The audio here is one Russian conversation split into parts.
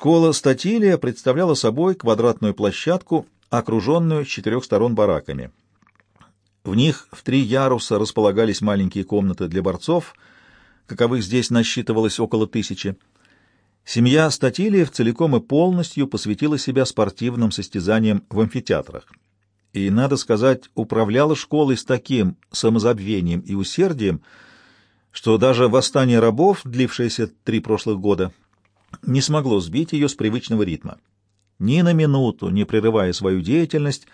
Школа Статилия представляла собой квадратную площадку, окруженную с четырех сторон бараками. В них в три яруса располагались маленькие комнаты для борцов, каковых здесь насчитывалось около тысячи. Семья Статилиев целиком и полностью посвятила себя спортивным состязаниям в амфитеатрах. И, надо сказать, управляла школой с таким самозабвением и усердием, что даже восстание рабов, длившееся три прошлых года, не смогло сбить ее с привычного ритма. Ни на минуту, не прерывая свою деятельность,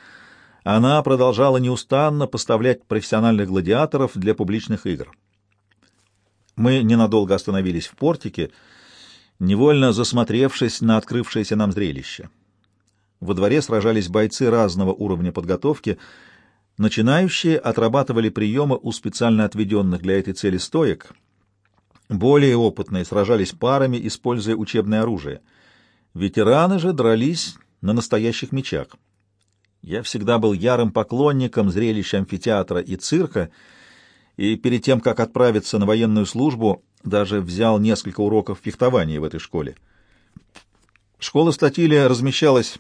она продолжала неустанно поставлять профессиональных гладиаторов для публичных игр. Мы ненадолго остановились в портике, невольно засмотревшись на открывшееся нам зрелище. Во дворе сражались бойцы разного уровня подготовки. Начинающие отрабатывали приемы у специально отведенных для этой цели стоек — более опытные сражались парами, используя учебное оружие. Ветераны же дрались на настоящих мечах. Я всегда был ярым поклонником зрелищ амфитеатра и цирка, и перед тем, как отправиться на военную службу, даже взял несколько уроков фехтования в этой школе. Школа Статилия размещалась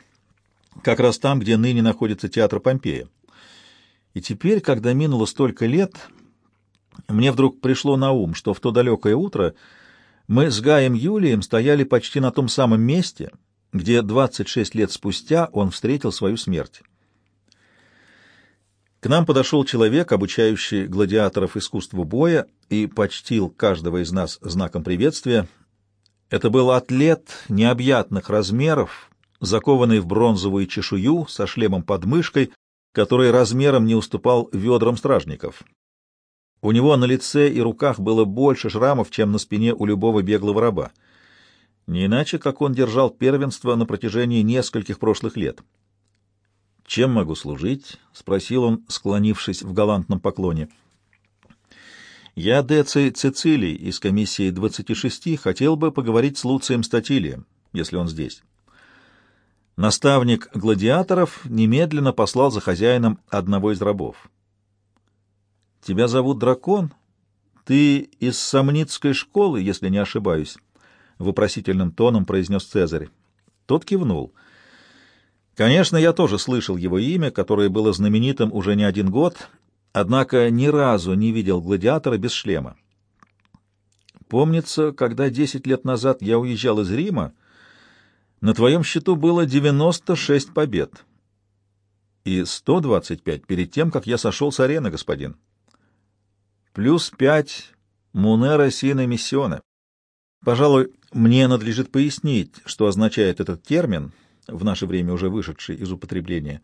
как раз там, где ныне находится театр Помпея. И теперь, когда минуло столько лет, мне вдруг пришло на ум, что в то далекое утро мы с Гаем Юлием стояли почти на том самом месте, где 26 лет спустя он встретил свою смерть. К нам подошел человек, обучающий гладиаторов искусству боя, и почтил каждого из нас знаком приветствия. Это был атлет необъятных размеров, закованный в бронзовую чешую, со шлемом под мышкой, который размером не уступал ведрам стражников. У него на лице и руках было больше шрамов, чем на спине у любого беглого раба. Не иначе, как он держал первенство на протяжении нескольких прошлых лет. «Чем могу служить?» — спросил он, склонившись в галантном поклоне. «Я Деций Цицилий из комиссии 26 хотел бы поговорить с Луцием Статилием, если он здесь». Наставник гладиаторов немедленно послал за хозяином одного из рабов. Тебя зовут Дракон? Ты из Самницкой школы, если не ошибаюсь, — вопросительным тоном произнес Цезарь. Тот кивнул. Конечно, я тоже слышал его имя, которое было знаменитым уже не один год, однако ни разу не видел гладиатора без шлема. Помнится, когда десять лет назад я уезжал из Рима, на твоем счету было девяносто шесть побед и сто двадцать пять перед тем, как я сошел с арены, господин плюс пять Мунера Сина Миссиона. Пожалуй, мне надлежит пояснить, что означает этот термин, в наше время уже вышедший из употребления.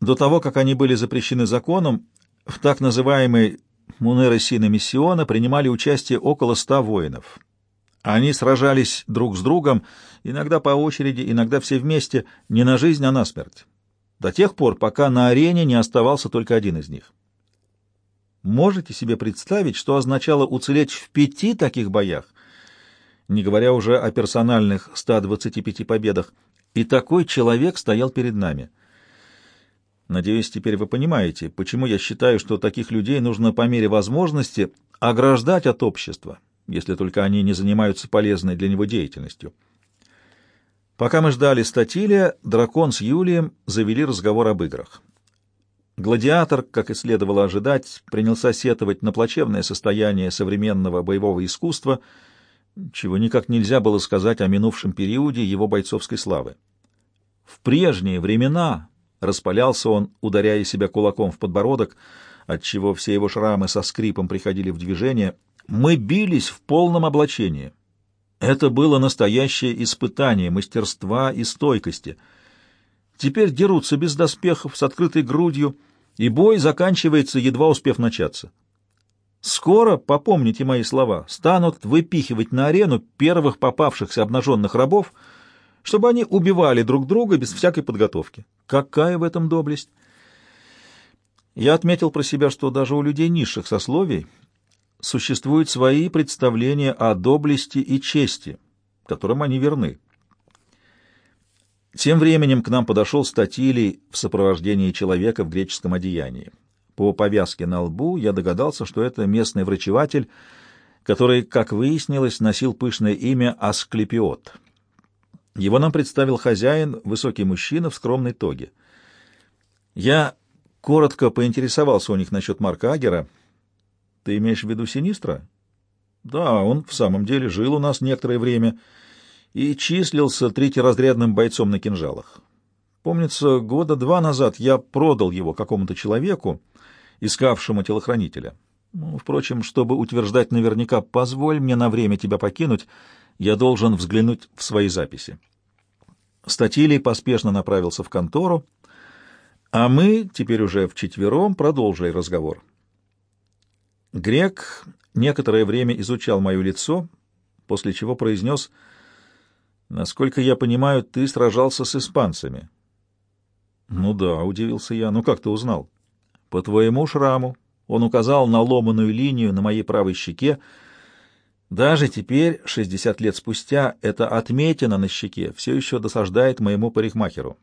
До того, как они были запрещены законом, в так называемой Мунера Сина Миссиона принимали участие около ста воинов. Они сражались друг с другом, иногда по очереди, иногда все вместе, не на жизнь, а на смерть, до тех пор, пока на арене не оставался только один из них. Можете себе представить, что означало уцелеть в пяти таких боях, не говоря уже о персональных 125 победах, и такой человек стоял перед нами. Надеюсь, теперь вы понимаете, почему я считаю, что таких людей нужно по мере возможности ограждать от общества, если только они не занимаются полезной для него деятельностью. Пока мы ждали Статилия, дракон с Юлием завели разговор об играх. Гладиатор, как и следовало ожидать, принялся сетовать на плачевное состояние современного боевого искусства, чего никак нельзя было сказать о минувшем периоде его бойцовской славы. В прежние времена распалялся он, ударяя себя кулаком в подбородок, отчего все его шрамы со скрипом приходили в движение. Мы бились в полном облачении. Это было настоящее испытание мастерства и стойкости — Теперь дерутся без доспехов, с открытой грудью, и бой заканчивается, едва успев начаться. Скоро, попомните мои слова, станут выпихивать на арену первых попавшихся обнаженных рабов, чтобы они убивали друг друга без всякой подготовки. Какая в этом доблесть? Я отметил про себя, что даже у людей низших сословий существуют свои представления о доблести и чести, которым они верны. Тем временем к нам подошел Статилий в сопровождении человека в греческом одеянии. По повязке на лбу я догадался, что это местный врачеватель, который, как выяснилось, носил пышное имя Асклепиот. Его нам представил хозяин, высокий мужчина в скромной тоге. Я коротко поинтересовался у них насчет Марка Агера. Ты имеешь в виду Синистра? Да, он в самом деле жил у нас некоторое время и числился третьеразрядным бойцом на кинжалах. Помнится, года два назад я продал его какому-то человеку, искавшему телохранителя. Ну, впрочем, чтобы утверждать наверняка, позволь мне на время тебя покинуть, я должен взглянуть в свои записи. Статилий поспешно направился в контору, а мы, теперь уже вчетвером, продолжили разговор. Грек некоторое время изучал мое лицо, после чего произнес, «Насколько я понимаю, ты сражался с испанцами». «Ну да», — удивился я, — «ну как ты узнал?» «По твоему шраму». Он указал на ломаную линию на моей правой щеке, — даже теперь, 60 лет спустя, эта отметина на щеке все еще досаждает моему парикмахеру.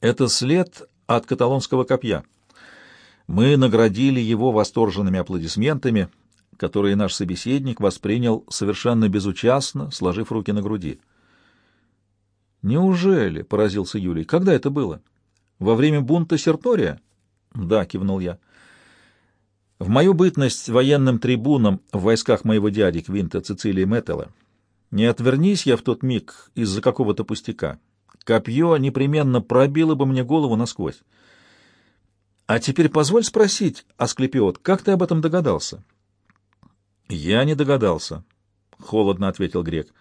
Это след от каталонского копья. Мы наградили его восторженными аплодисментами, которые наш собеседник воспринял совершенно безучастно, сложив руки на груди. «Неужели?» — поразился Юлий. «Когда это было? Во время бунта Сертория?» «Да», — кивнул я. В мою бытность военным трибуном в войсках моего дяди Квинта Цицилии Мэттелла не отвернись я в тот миг из-за какого-то пустяка. Копье непременно пробило бы мне голову насквозь. А теперь позволь спросить, Асклепиот, как ты об этом догадался? Я не догадался, — холодно ответил грек.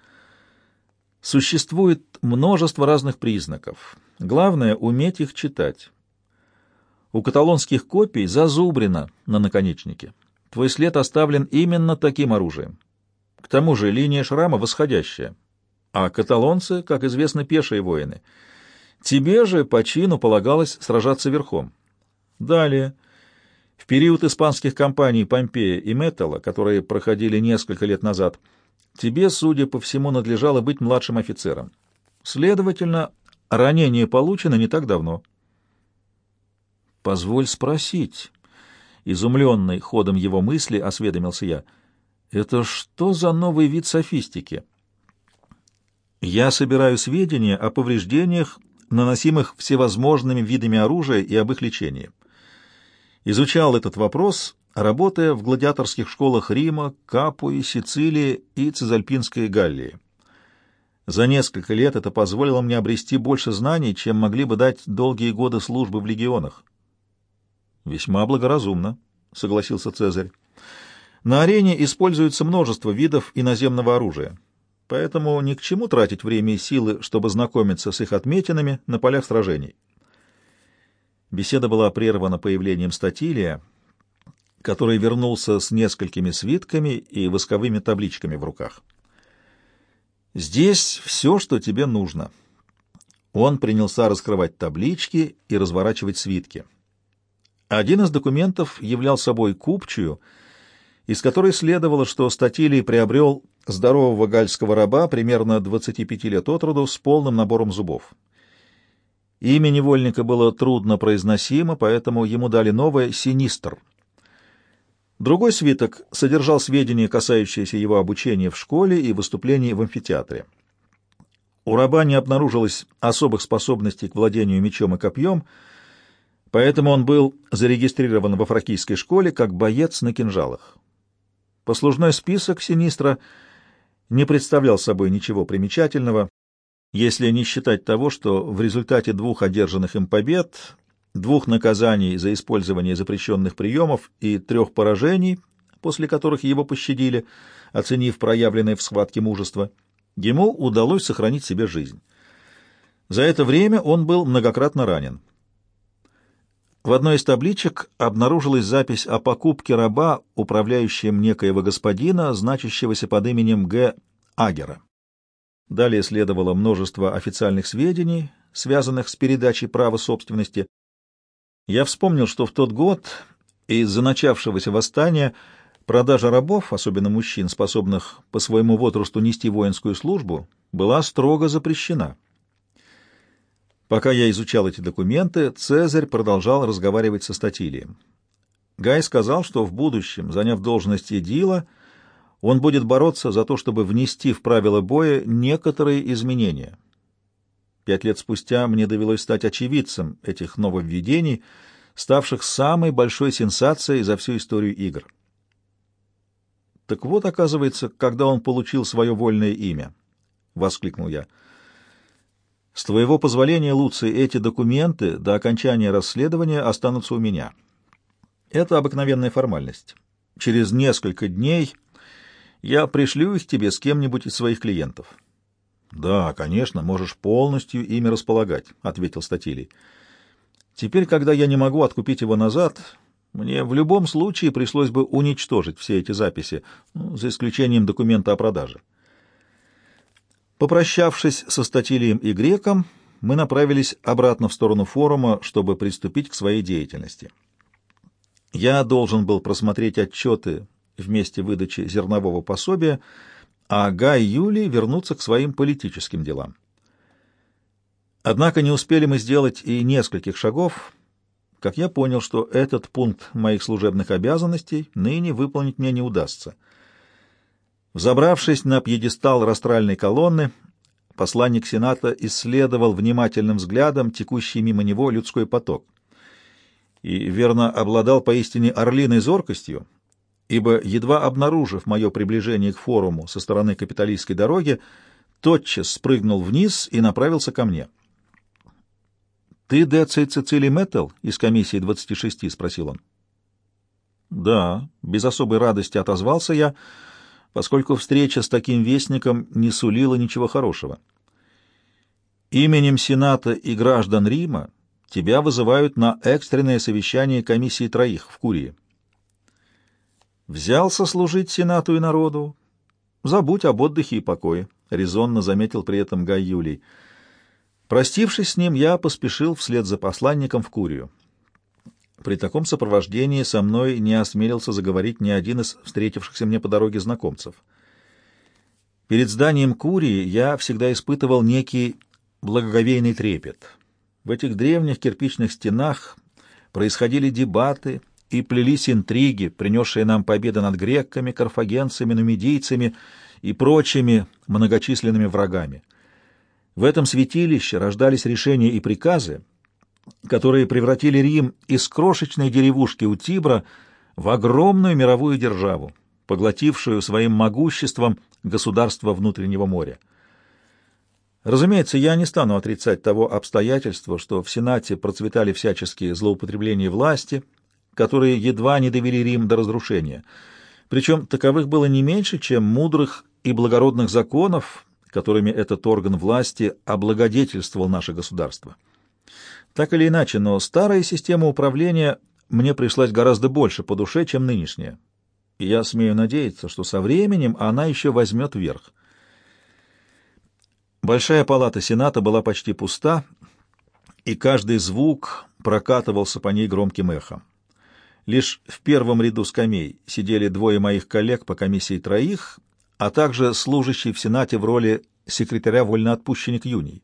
Существует множество разных признаков. Главное — уметь их читать. У каталонских копий зазубрено на наконечнике. Твой след оставлен именно таким оружием. К тому же линия шрама восходящая. А каталонцы, как известно, пешие воины. Тебе же по чину полагалось сражаться верхом. Далее. В период испанских кампаний Помпея и Металла, которые проходили несколько лет назад, тебе, судя по всему, надлежало быть младшим офицером. Следовательно, ранение получено не так давно. «Позволь спросить». Изумленный ходом его мысли осведомился я. «Это что за новый вид софистики?» «Я собираю сведения о повреждениях, наносимых всевозможными видами оружия и об их лечении. Изучал этот вопрос, работая в гладиаторских школах Рима, Капуи, Сицилии и Цезальпинской Галлии. За несколько лет это позволило мне обрести больше знаний, чем могли бы дать долгие годы службы в легионах. Весьма благоразумно, согласился Цезарь. На арене используется множество видов иноземного оружия, поэтому ни к чему тратить время и силы, чтобы знакомиться с их отметинами на полях сражений. Беседа была прервана появлением Статилия, который вернулся с несколькими свитками и восковыми табличками в руках. «Здесь все, что тебе нужно». Он принялся раскрывать таблички и разворачивать свитки. Один из документов являл собой купчую, из которой следовало, что Статилий приобрел здорового гальского раба примерно 25 лет от роду с полным набором зубов. Имя невольника было трудно произносимо, поэтому ему дали новое «Синистр». Другой свиток содержал сведения, касающиеся его обучения в школе и выступлений в амфитеатре. У раба не обнаружилось особых способностей к владению мечом и копьем — Поэтому он был зарегистрирован во фракийской школе как боец на кинжалах. Послужной список Синистра не представлял собой ничего примечательного, если не считать того, что в результате двух одержанных им побед, двух наказаний за использование запрещенных приемов и трех поражений, после которых его пощадили, оценив проявленное в схватке мужество, ему удалось сохранить себе жизнь. За это время он был многократно ранен. В одной из табличек обнаружилась запись о покупке раба, управляющем некоего господина, значащегося под именем Г. Агера. Далее следовало множество официальных сведений, связанных с передачей права собственности. Я вспомнил, что в тот год из-за начавшегося восстания продажа рабов, особенно мужчин, способных по своему возрасту нести воинскую службу, была строго запрещена. Пока я изучал эти документы, Цезарь продолжал разговаривать со Статилием. Гай сказал, что в будущем, заняв должность Эдила, Он будет бороться за то, чтобы внести в правила боя некоторые изменения. Пять лет спустя мне довелось стать очевидцем этих нововведений, ставших самой большой сенсацией за всю историю игр. Так вот, оказывается, когда он получил свое вольное имя, — воскликнул я. С твоего позволения, Луций, эти документы до окончания расследования останутся у меня. Это обыкновенная формальность. Через несколько дней я пришлю их тебе с кем-нибудь из своих клиентов. — Да, конечно, можешь полностью ими располагать, — ответил Статилий. — Теперь, когда я не могу откупить его назад, мне в любом случае пришлось бы уничтожить все эти записи, ну, за исключением документа о продаже. Попрощавшись со Статилием и Греком, мы направились обратно в сторону форума, чтобы приступить к своей деятельности. Я должен был просмотреть отчеты вместе выдачи зернового пособия, а Гай и Юлий вернуться к своим политическим делам. Однако не успели мы сделать и нескольких шагов, как я понял, что этот пункт моих служебных обязанностей ныне выполнить мне не удастся. Взобравшись на пьедестал растральной колонны, посланник Сената исследовал внимательным взглядом текущий мимо него людской поток и, верно, обладал поистине орлиной зоркостью, ибо, едва обнаружив мое приближение к форуму со стороны капиталистской дороги, тотчас спрыгнул вниз и направился ко мне. «Ты Деций Цицилий Мэттл из комиссии 26?» — спросил он. «Да», — без особой радости отозвался я, поскольку встреча с таким вестником не сулила ничего хорошего. «Именем Сената и граждан Рима тебя вызывают на экстренное совещание комиссии троих в Курии. Взялся служить Сенату и народу. Забудь об отдыхе и покое, — резонно заметил при этом Гай Юлий. Простившись с ним, я поспешил вслед за посланником в Курию. При таком сопровождении со мной не осмелился заговорить ни один из встретившихся мне по дороге знакомцев. Перед зданием Курии я всегда испытывал некий благоговейный трепет. В этих древних кирпичных стенах происходили дебаты, и плелись интриги, принесшие нам победы над греками, карфагенцами, нумидийцами и прочими многочисленными врагами. В этом святилище рождались решения и приказы, которые превратили Рим из крошечной деревушки у Тибра в огромную мировую державу, поглотившую своим могуществом государство внутреннего моря. Разумеется, я не стану отрицать того обстоятельства, что в Сенате процветали всяческие злоупотребления власти – которые едва не довели Рим до разрушения. Причем таковых было не меньше, чем мудрых и благородных законов, которыми этот орган власти облагодетельствовал наше государство. Так или иначе, но старая система управления мне пришлась гораздо больше по душе, чем нынешняя. И я смею надеяться, что со временем она еще возьмет верх. Большая палата Сената была почти пуста, и каждый звук прокатывался по ней громким эхом. Лишь в первом ряду скамей сидели двое моих коллег по комиссии троих, а также служащий в Сенате в роли секретаря вольноотпущенник Юний.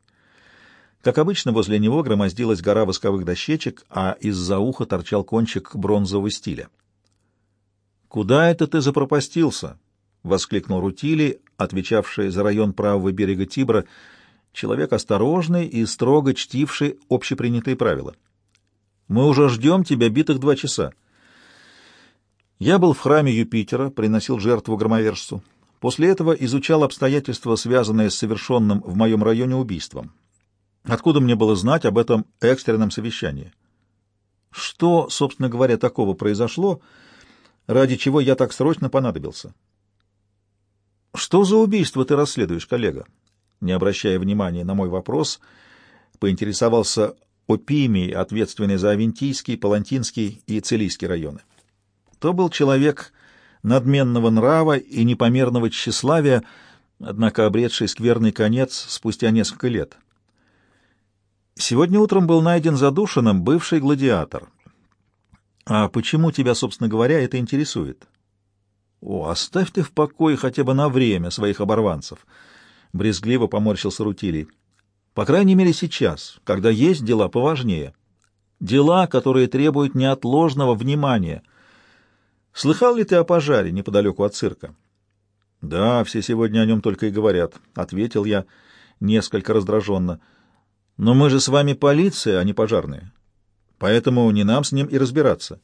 Как обычно, возле него громоздилась гора восковых дощечек, а из-за уха торчал кончик бронзового стиля. «Куда это ты запропастился?» — воскликнул Рутили, отвечавший за район правого берега Тибра, человек осторожный и строго чтивший общепринятые правила. «Мы уже ждем тебя битых два часа». Я был в храме Юпитера, приносил жертву громовержцу. После этого изучал обстоятельства, связанные с совершенным в моем районе убийством. Откуда мне было знать об этом экстренном совещании? Что, собственно говоря, такого произошло, ради чего я так срочно понадобился? Что за убийство ты расследуешь, коллега? Не обращая внимания на мой вопрос, поинтересовался Опимий, ответственный за Авентийский, Палантинский и Целийский районы. То был человек надменного нрава и непомерного тщеславия, однако обретший скверный конец спустя несколько лет. Сегодня утром был найден задушенным бывший гладиатор. А почему тебя, собственно говоря, это интересует? О, оставь ты в покое хотя бы на время своих оборванцев. Брезгливо поморщился Рутилий. По крайней мере сейчас, когда есть дела поважнее. Дела, которые требуют неотложного внимания — Слыхал ли ты о пожаре неподалеку от цирка? Да, все сегодня о нем только и говорят, — ответил я несколько раздраженно. Но мы же с вами полиция, а не пожарные. Поэтому не нам с ним и разбираться.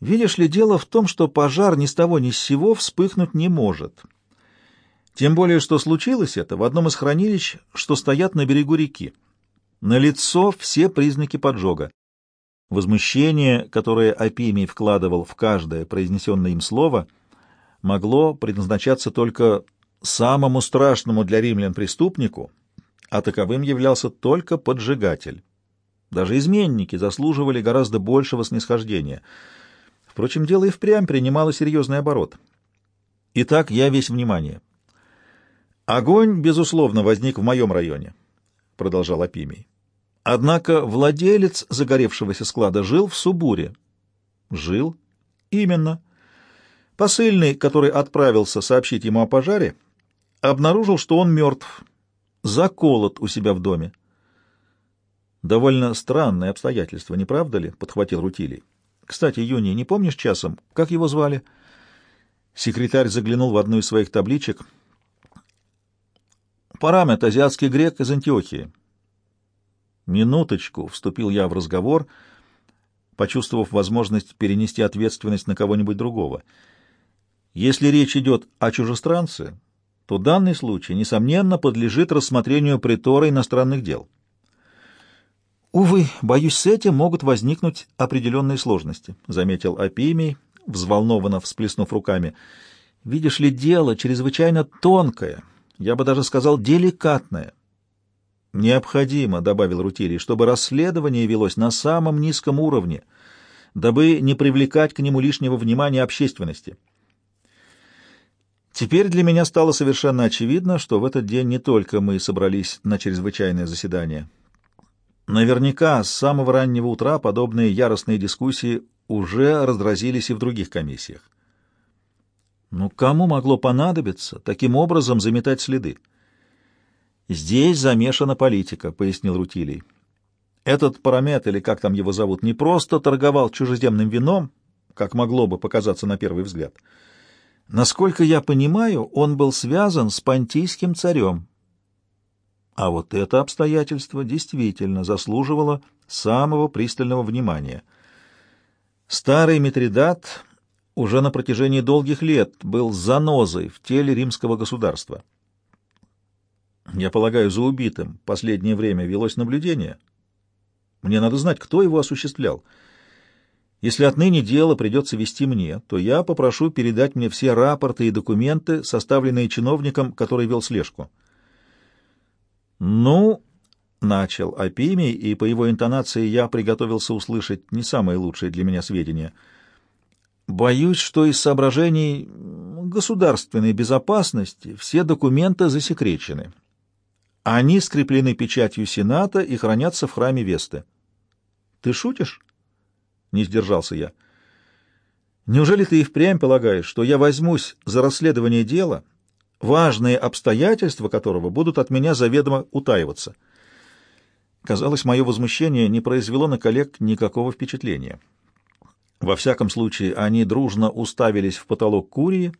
Видишь ли, дело в том, что пожар ни с того ни с сего вспыхнуть не может. Тем более, что случилось это в одном из хранилищ, что стоят на берегу реки. На лицо все признаки поджога. Возмущение, которое Апимий вкладывал в каждое произнесенное им слово, могло предназначаться только самому страшному для римлян преступнику, а таковым являлся только поджигатель. Даже изменники заслуживали гораздо большего снисхождения. Впрочем, дело и впрямь принимало серьезный оборот. Итак, я весь внимание. Огонь, безусловно, возник в моем районе, — продолжал Апимий. Однако владелец загоревшегося склада жил в Субуре. Жил? Именно. Посыльный, который отправился сообщить ему о пожаре, обнаружил, что он мертв, заколот у себя в доме. Довольно странное обстоятельство, не правда ли? — подхватил Рутилий. Кстати, Юни, не помнишь часом, как его звали? Секретарь заглянул в одну из своих табличек. Парамет, азиатский грек из Антиохии. Минуточку, вступил я в разговор, почувствовав возможность перенести ответственность на кого-нибудь другого. Если речь идет о чужестранце, то данный случай, несомненно, подлежит рассмотрению притора иностранных дел. Увы, боюсь, с этим могут возникнуть определенные сложности, заметил Апимий, взволнованно всплеснув руками. Видишь ли, дело чрезвычайно тонкое, я бы даже сказал деликатное. Необходимо, добавил Рутилий, чтобы расследование велось на самом низком уровне, дабы не привлекать к нему лишнего внимания общественности. Теперь для меня стало совершенно очевидно, что в этот день не только мы собрались на чрезвычайное заседание. Наверняка с самого раннего утра подобные яростные дискуссии уже разразились и в других комиссиях. Но кому могло понадобиться таким образом заметать следы? «Здесь замешана политика», — пояснил Рутилий. «Этот парамет, или как там его зовут, не просто торговал чужеземным вином, как могло бы показаться на первый взгляд. Насколько я понимаю, он был связан с понтийским царем, а вот это обстоятельство действительно заслуживало самого пристального внимания. Старый Митридат уже на протяжении долгих лет был занозой в теле римского государства. Я полагаю, за убитым последнее время велось наблюдение. Мне надо знать, кто его осуществлял. Если отныне дело придется вести мне, то я попрошу передать мне все рапорты и документы, составленные чиновником, который вел слежку. «Ну...» — начал Апимий, и по его интонации я приготовился услышать не самые лучшие для меня сведения. «Боюсь, что из соображений государственной безопасности все документы засекречены. Они скреплены печатью Сената и хранятся в храме Весты». «Ты шутишь?» — не сдержался я. «Неужели ты и впрямь полагаешь, что я возьмусь за расследование дела?» важные обстоятельства которого будут от меня заведомо утаиваться. Казалось, мое возмущение не произвело на коллег никакого впечатления. Во всяком случае, они дружно уставились в потолок Курии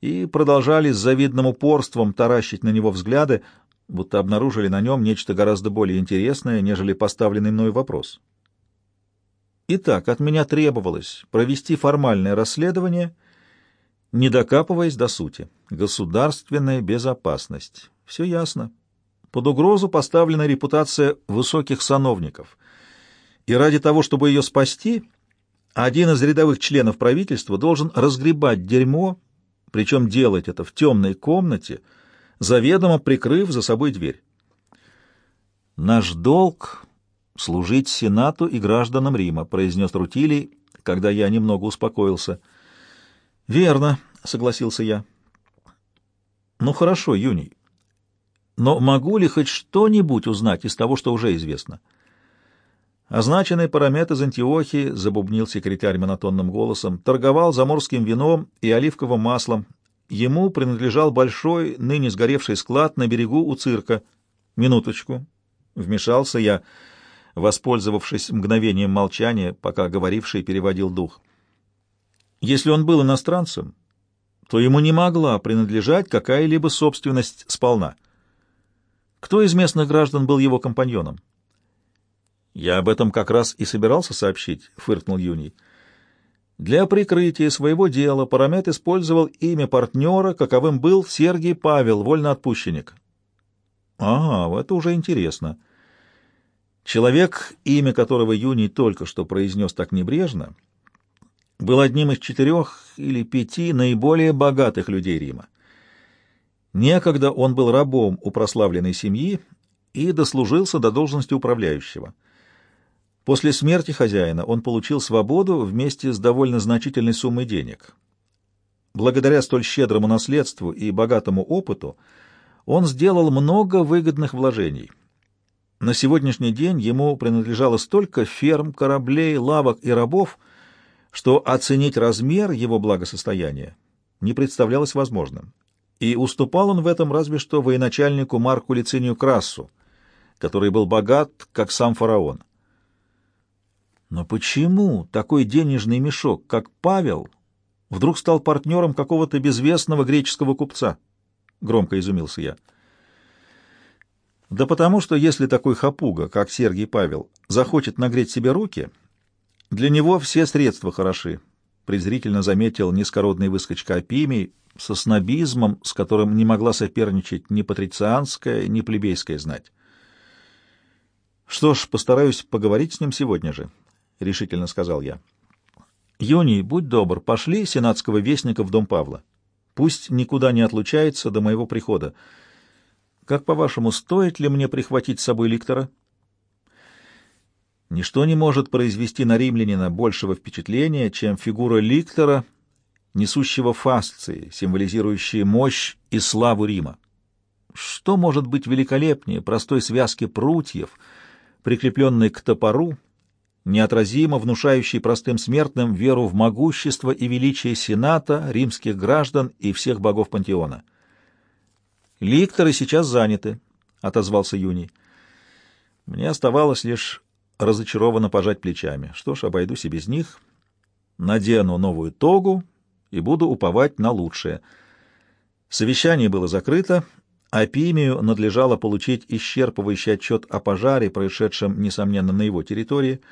и продолжали с завидным упорством таращить на него взгляды, будто обнаружили на нем нечто гораздо более интересное, нежели поставленный мною вопрос. Итак, от меня требовалось провести формальное расследование — не докапываясь до сути. Государственная безопасность. Все ясно. Под угрозу поставлена репутация высоких сановников. И ради того, чтобы ее спасти, один из рядовых членов правительства должен разгребать дерьмо, причем делать это в темной комнате, заведомо прикрыв за собой дверь. «Наш долг — служить Сенату и гражданам Рима», — произнес Рутилий, когда я немного успокоился — Верно, согласился я. Ну хорошо, Юний. Но могу ли хоть что-нибудь узнать из того, что уже известно? Означенный парамет из Антиохии, забубнил секретарь монотонным голосом, торговал заморским вином и оливковым маслом. Ему принадлежал большой, ныне сгоревший склад на берегу у цирка. Минуточку. Вмешался я, воспользовавшись мгновением молчания, пока говоривший переводил дух. Если он был иностранцем, то ему не могла принадлежать какая-либо собственность сполна. Кто из местных граждан был его компаньоном? «Я об этом как раз и собирался сообщить», — фыркнул Юний. Для прикрытия своего дела Парамет использовал имя партнера, каковым был Сергий Павел, вольноотпущенник. Ага, это уже интересно. Человек, имя которого Юний только что произнес так небрежно, был одним из четырех или пяти наиболее богатых людей Рима. Некогда он был рабом у прославленной семьи и дослужился до должности управляющего — После смерти хозяина он получил свободу вместе с довольно значительной суммой денег. Благодаря столь щедрому наследству и богатому опыту он сделал много выгодных вложений. На сегодняшний день ему принадлежало столько ферм, кораблей, лавок и рабов, что оценить размер его благосостояния не представлялось возможным. И уступал он в этом разве что военачальнику Марку Лицинию Красу, который был богат, как сам фараон. Но почему такой денежный мешок, как Павел, вдруг стал партнером какого-то безвестного греческого купца? Громко изумился я. Да потому что если такой хапуга, как Сергий Павел, захочет нагреть себе руки, для него все средства хороши, презрительно заметил низкородный выскочка Апимий со снобизмом, с которым не могла соперничать ни патрицианская, ни плебейская знать. Что ж, постараюсь поговорить с ним сегодня же, — решительно сказал я. «Юний, будь добр, пошли сенатского вестника в дом Павла. Пусть никуда не отлучается до моего прихода. Как, по-вашему, стоит ли мне прихватить с собой ликтора?» Ничто не может произвести на римлянина большего впечатления, чем фигура ликтора, несущего фасции, символизирующие мощь и славу Рима. Что может быть великолепнее простой связки прутьев, прикрепленной к топору, неотразимо внушающий простым смертным веру в могущество и величие Сената, римских граждан и всех богов пантеона. «Ликторы сейчас заняты», — отозвался Юний. Мне оставалось лишь разочарованно пожать плечами. Что ж, обойдусь и без них. Надену новую тогу и буду уповать на лучшее. Совещание было закрыто, а Пимию надлежало получить исчерпывающий отчет о пожаре, происшедшем, несомненно, на его территории —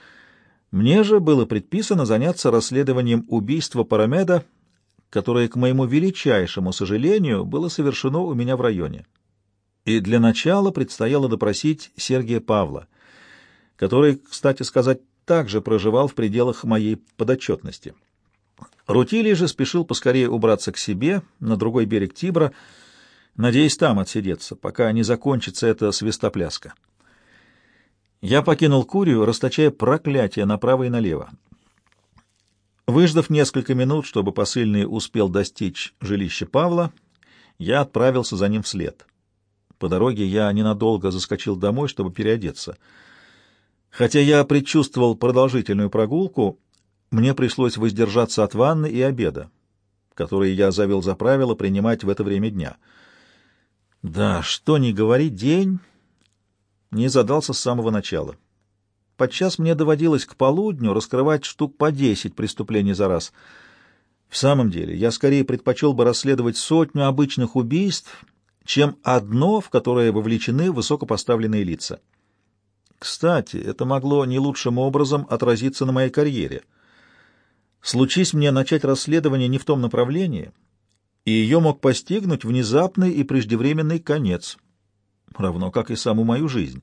мне же было предписано заняться расследованием убийства Парамеда, которое, к моему величайшему сожалению, было совершено у меня в районе. И для начала предстояло допросить Сергия Павла, который, кстати сказать, также проживал в пределах моей подотчетности. Рутилий же спешил поскорее убраться к себе на другой берег Тибра, надеясь там отсидеться, пока не закончится эта свистопляска. Я покинул Курию, расточая проклятия направо и налево. Выждав несколько минут, чтобы посыльный успел достичь жилища Павла, я отправился за ним вслед. По дороге я ненадолго заскочил домой, чтобы переодеться. Хотя я предчувствовал продолжительную прогулку, мне пришлось воздержаться от ванны и обеда, которые я завел за правило принимать в это время дня. Да, что ни говори, день не задался с самого начала. Подчас мне доводилось к полудню раскрывать штук по десять преступлений за раз. В самом деле, я скорее предпочел бы расследовать сотню обычных убийств, чем одно, в которое вовлечены высокопоставленные лица. Кстати, это могло не лучшим образом отразиться на моей карьере. Случись мне начать расследование не в том направлении, и ее мог постигнуть внезапный и преждевременный конец — равно как и саму мою жизнь.